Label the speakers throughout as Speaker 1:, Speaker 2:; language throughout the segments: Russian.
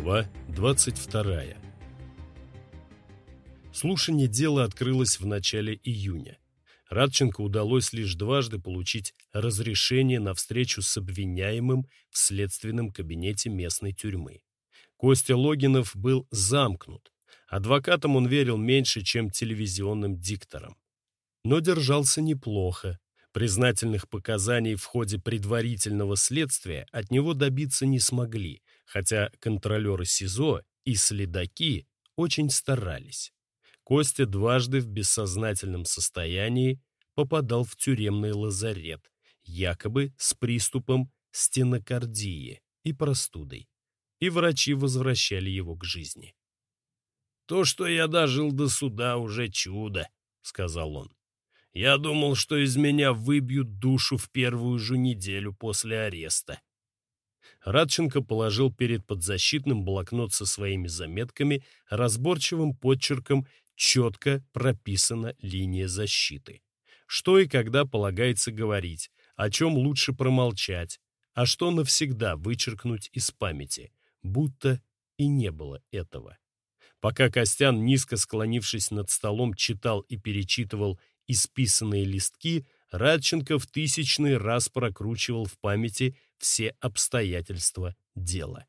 Speaker 1: Глава 22. Слушание дела открылось в начале июня. Радченко удалось лишь дважды получить разрешение на встречу с обвиняемым в следственном кабинете местной тюрьмы. Костя Логинов был замкнут. Адвокатам он верил меньше, чем телевизионным дикторам. Но держался неплохо. Признательных показаний в ходе предварительного следствия от него добиться не смогли, хотя контролеры СИЗО и следаки очень старались. Костя дважды в бессознательном состоянии попадал в тюремный лазарет, якобы с приступом стенокардии и простудой, и врачи возвращали его к жизни.
Speaker 2: «То, что я дожил до суда, уже чудо», — сказал он. «Я думал, что из меня выбьют душу в первую же неделю после ареста.
Speaker 1: Радченко положил перед подзащитным блокнот со своими заметками, разборчивым подчерком четко прописана линия защиты. Что и когда полагается говорить, о чем лучше промолчать, а что навсегда вычеркнуть из памяти, будто и не было этого. Пока Костян, низко склонившись над столом, читал и перечитывал исписанные листки, Радченко в тысячный раз прокручивал в памяти все обстоятельства дела.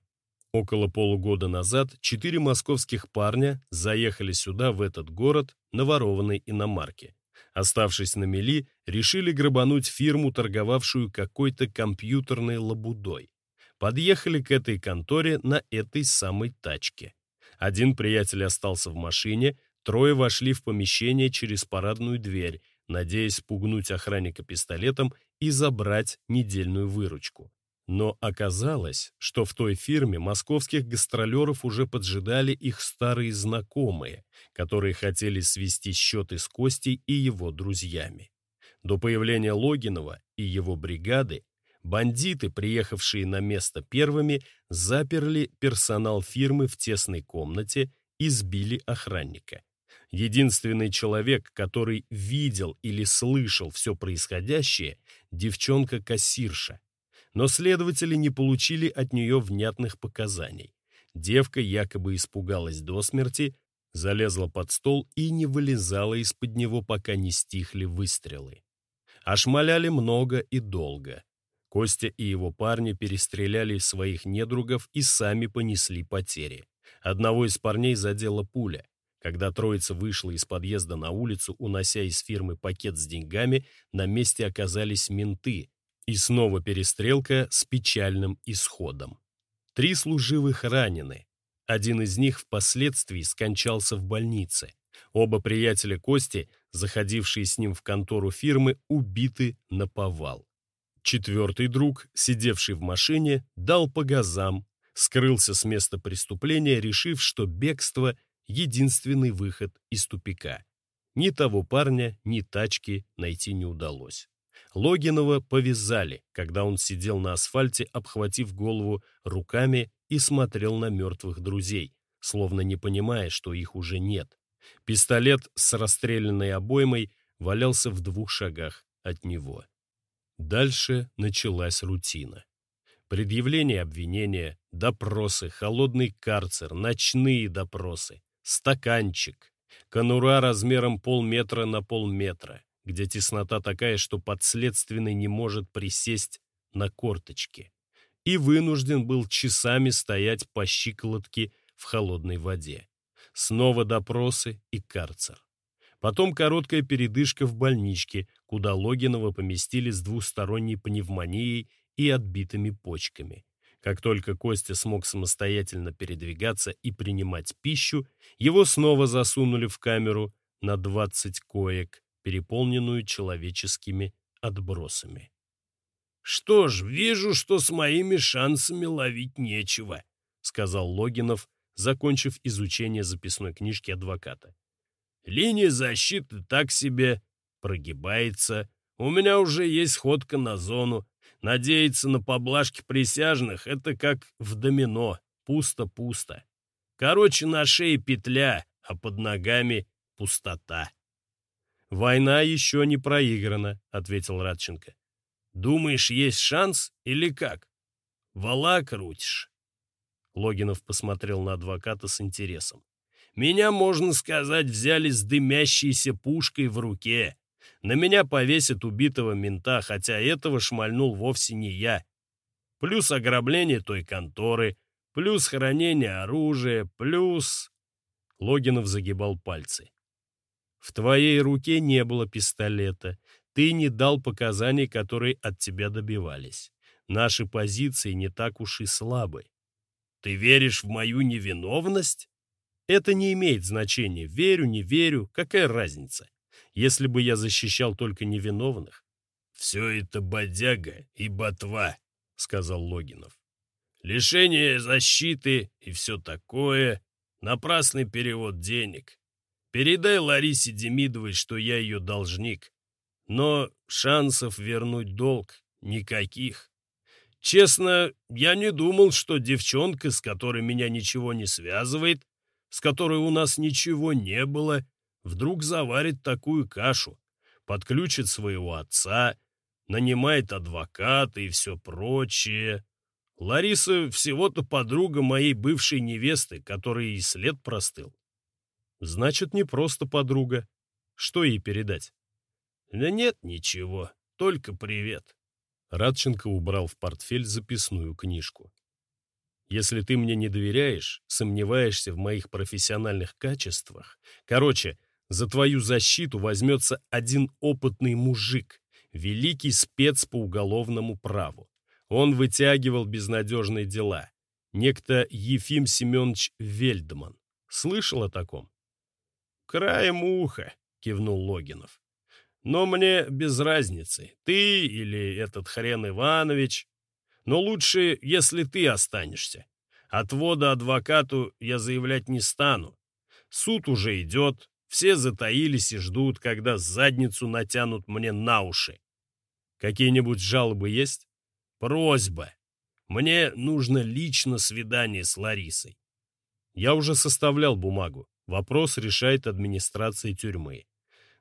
Speaker 1: Около полугода назад четыре московских парня заехали сюда, в этот город, на ворованной иномарке. Оставшись на мели, решили грабануть фирму, торговавшую какой-то компьютерной лабудой. Подъехали к этой конторе на этой самой тачке. Один приятель остался в машине, трое вошли в помещение через парадную дверь, надеясь пугнуть охранника пистолетом и забрать недельную выручку. Но оказалось, что в той фирме московских гастролеров уже поджидали их старые знакомые, которые хотели свести счеты с Костей и его друзьями. До появления Логинова и его бригады бандиты, приехавшие на место первыми, заперли персонал фирмы в тесной комнате и сбили охранника. Единственный человек, который видел или слышал все происходящее – девчонка-кассирша, но следователи не получили от нее внятных показаний. Девка якобы испугалась до смерти, залезла под стол и не вылезала из-под него, пока не стихли выстрелы. Ошмаляли много и долго. Костя и его парни перестреляли своих недругов и сами понесли потери. Одного из парней задела пуля. Когда троица вышла из подъезда на улицу, унося из фирмы пакет с деньгами, на месте оказались менты, и снова перестрелка с печальным исходом. Три служивых ранены. Один из них впоследствии скончался в больнице. Оба приятеля Кости, заходившие с ним в контору фирмы, убиты на повал. Четвертый друг, сидевший в машине, дал по газам, скрылся с места преступления, решив, что бегство — единственный выход из тупика. Ни того парня, ни тачки найти не удалось. Логинова повязали, когда он сидел на асфальте, обхватив голову руками и смотрел на мертвых друзей, словно не понимая, что их уже нет. Пистолет с расстрелянной обоймой валялся в двух шагах от него. Дальше началась рутина. Предъявление обвинения, допросы, холодный карцер, ночные допросы, стаканчик, конура размером полметра на полметра, где теснота такая, что подследственный не может присесть на корточки, и вынужден был часами стоять по щиколотке в холодной воде. Снова допросы и карцер. Потом короткая передышка в больничке, куда Логинова поместили с двусторонней пневмонией и отбитыми почками. Как только Костя смог самостоятельно передвигаться и принимать пищу, его снова засунули в камеру на 20 коек, переполненную человеческими отбросами.
Speaker 2: «Что ж, вижу, что с моими шансами ловить нечего», — сказал Логинов, закончив изучение записной книжки адвоката. «Линия защиты так себе прогибается. У меня уже есть ходка на зону. Надеяться на поблажки присяжных — это как в домино. Пусто-пусто. Короче, на шее петля, а под ногами пустота.
Speaker 1: «Война еще не проиграна», — ответил Радченко.
Speaker 2: «Думаешь, есть шанс или как? Вала крутишь?»
Speaker 1: Логинов посмотрел на адвоката с интересом. «Меня, можно сказать, взяли с дымящейся пушкой в руке. На меня повесят убитого мента, хотя этого шмальнул вовсе не я. Плюс ограбление той конторы, плюс хранение оружия, плюс...» Логинов загибал пальцы. «В твоей руке не было пистолета. Ты не дал показаний, которые от тебя добивались. Наши позиции не так уж и слабы. Ты веришь в мою невиновность? Это не имеет значения. Верю, не верю. Какая разница? Если бы я защищал только невиновных. Все это бодяга и ботва, сказал Логинов. Лишение защиты и все такое. Напрасный перевод денег. Передай Ларисе Демидовой, что я ее должник. Но шансов вернуть долг никаких. Честно, я не думал, что девчонка, с которой меня ничего не связывает, с которой у нас ничего не было, вдруг заварит такую кашу, подключит своего отца, нанимает адвоката и все прочее. Лариса всего-то подруга моей бывшей невесты, которой и след простыл. Значит, не просто подруга. Что ей передать? Да нет ничего, только привет. Радченко убрал в портфель записную книжку. «Если ты мне не доверяешь, сомневаешься в моих профессиональных качествах, короче, за твою защиту возьмется один опытный мужик, великий спец по уголовному праву. Он вытягивал безнадежные дела. Некто Ефим Семенович Вельдман. Слышал о таком?» «Краем уха», — кивнул Логинов. Но мне без разницы, ты или этот хрен Иванович. Но лучше, если ты останешься. Отвода адвокату я заявлять не стану. Суд уже идет, все затаились и ждут, когда задницу натянут мне на уши. Какие-нибудь жалобы есть? Просьба. Мне нужно лично свидание с Ларисой. Я уже составлял бумагу. Вопрос решает администрация тюрьмы.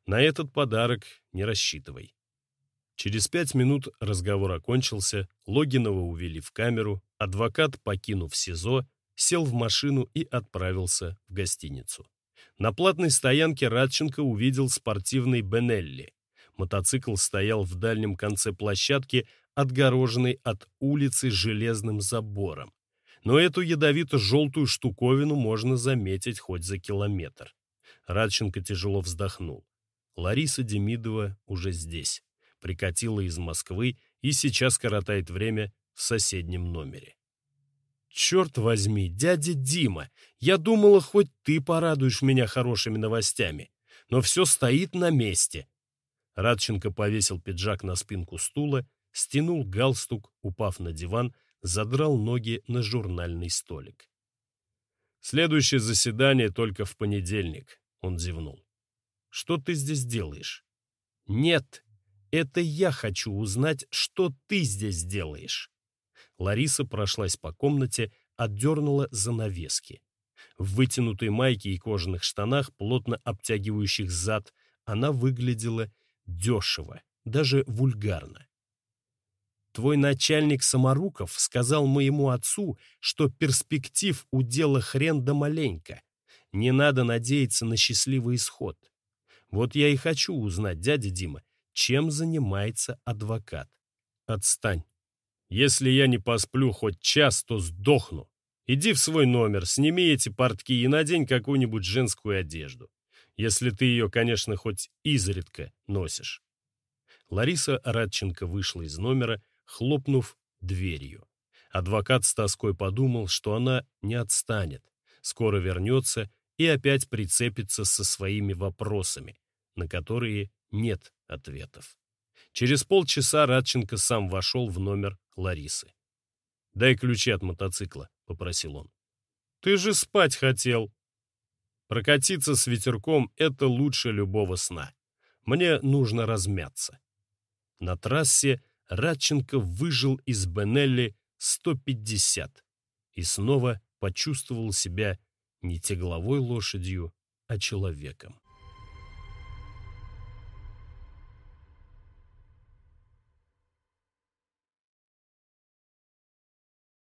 Speaker 1: На этот подарок не рассчитывай. Через пять минут разговор окончился, Логинова увели в камеру, адвокат, покинув СИЗО, сел в машину и отправился в гостиницу. На платной стоянке Радченко увидел спортивный Бенелли. Мотоцикл стоял в дальнем конце площадки, отгороженной от улицы железным забором. Но эту ядовито-желтую штуковину можно заметить хоть за километр. Радченко тяжело вздохнул. Лариса Демидова уже здесь. Прикатила из Москвы и сейчас коротает время в соседнем номере. «Черт возьми, дядя Дима, я думала, хоть ты порадуешь меня хорошими новостями, но все стоит на месте». Радченко повесил пиджак на спинку стула, стянул галстук, упав на диван, задрал ноги на журнальный столик. «Следующее заседание только в понедельник», — он зевнул. Что ты здесь делаешь? Нет, это я хочу узнать, что ты здесь делаешь. Лариса прошлась по комнате, отдернула занавески. В вытянутой майке и кожаных штанах, плотно обтягивающих зад, она выглядела дешево, даже вульгарно. Твой начальник Самаруков сказал моему отцу, что перспектив у дела хрен да маленько. Не надо надеяться на счастливый исход. Вот я и хочу узнать, дядя Дима, чем занимается адвокат. Отстань. Если я не посплю хоть час, то сдохну. Иди в свой номер, сними эти портки и надень какую-нибудь женскую одежду. Если ты ее, конечно, хоть изредка носишь. Лариса Радченко вышла из номера, хлопнув дверью. Адвокат с тоской подумал, что она не отстанет, скоро вернется и опять прицепится со своими вопросами, на которые нет ответов. Через полчаса Радченко сам вошел в номер Ларисы. «Дай ключи от мотоцикла», — попросил он. «Ты же спать хотел». «Прокатиться с ветерком — это лучше любого сна. Мне нужно размяться». На трассе Радченко выжил из Бенелли 150 и снова почувствовал себя не тегловой лошадью, а человеком.